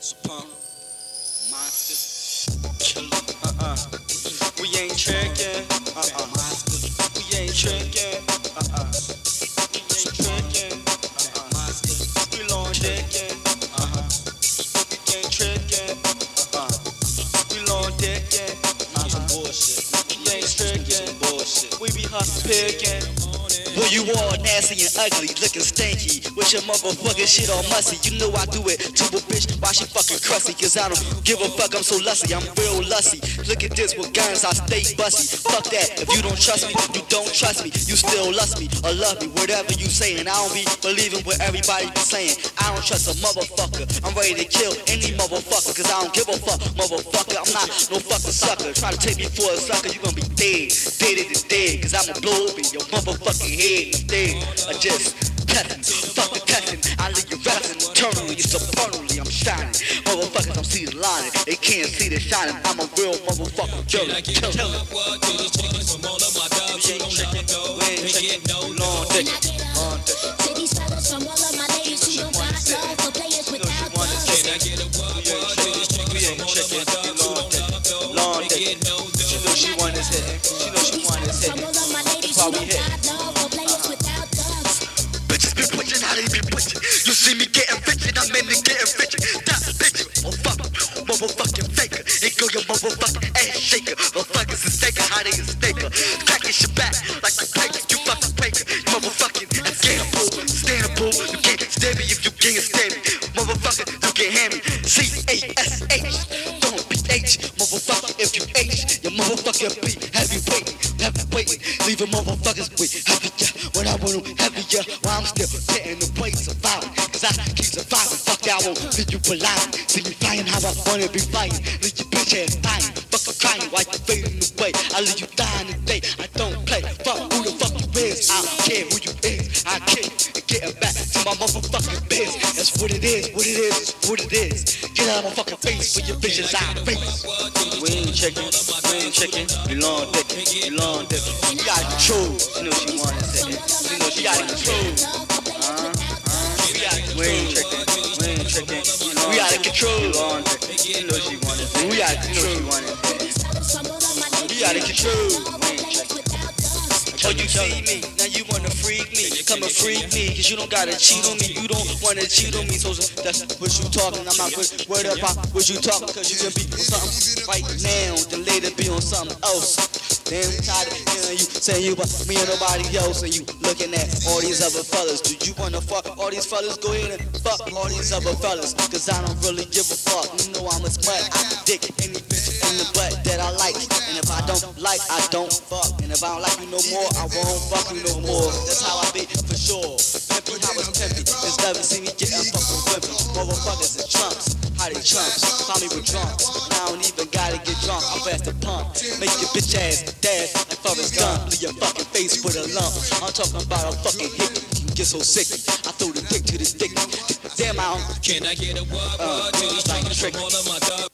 Supernal, monster, killer. Uh uh. We ain't tricking. Uh uh. We ain't tricking. Uh uh. We ain't tricking. Uh uh. We long dicking. Uh huh. We ain't tricking. Uh uh. We long dicking. Uh huh. Bullshit. We ain't tricking. Bullshit. We be hustle picking. Well, you all nasty and ugly, looking stanky. With your motherfucking shit all musty. You know I do it to a bitch while she fucking crusty. Cause I don't give a fuck, I'm so lusty. I'm real lusty. Look at this with guns, I stay busty. Fuck that, if you don't trust me, you don't trust me. You still lust me or love me, whatever you saying. I don't be believing what everybody be saying. I don't trust a motherfucker. I'm ready to kill any motherfucker. Cause I don't give a fuck, motherfucker. I'm not no fucking sucker. Try to take me for a sucker, you gonna be dead. Dead is dead. Cause I'ma blow in your motherfucking head instead of just. Fuck the cussing. I leave you resting eternally, supernally. I'm shining. Motherfuckers don't see the line. They can't see the shining. I'm a real motherfucker. Killer, killer. We ain't tricking. We ain't tricking. We me getting and I'm in it getting rich. That bitch, motherfucker, motherfucking faker. Ain't go your motherfucking ass shaker. Motherfuckers is staker, how they is staker. Cracking shit back heavyweight. Leaving motherfuckers with heavier. When I want them heavier, while I'm still getting the weight surviving. Cause I keep surviving. Fuck that, I won't leave you blind. See me flying how I wanna be flying. Leave your bitch ass dying. Fuck you crying while you fading away. I leave you dying today. I to my motherfucking biz. That's what it is. What it is. What it is. Get out of my fucking face for your bitches eye face. We ain't tricking. We ain't tricking. We long dicking. We long dicking. You got control. She know she want. She know she got control. Uh-huh. We got We ain't tricking. We ain't tricking. We out of control. We long. She know she want. We out of She she control. want us hitting. We out of control. We ain't tricking. Oh, you see me, now you wanna freak me. Come and freak me, cause you don't gotta cheat on me. You don't wanna cheat on me, so that's what you talking. I'm not good, word about what you talking, cause you can be on something right now, then later be on something else. Then tired of hearing you saying you but me and nobody else, and you looking at all these other fellas. Do you wanna fuck all these fellas? Go ahead and fuck all these other fellas, cause I don't really give a fuck. You know I'm a smut, I can dick any bitch in the butt that I like. And if I don't like, I don't fuck. And if I don't like you no more, I won't fuck you no more. That's how I be for sure. Pimpy, how it's pimpy. Just never see me getting fucking wimpy. Motherfuckers and trumps. How they trumps? Call me with drunks. Drunk. To pump. Make your bitch ass dash like Forrest Gump. Leave your fucking face with a lump. I'm talking about a fucking hickey. Can get so sick, I throw the dick to the stick. Damn, I don't. Can I get a word, Uh, like niggas trick. all of my dog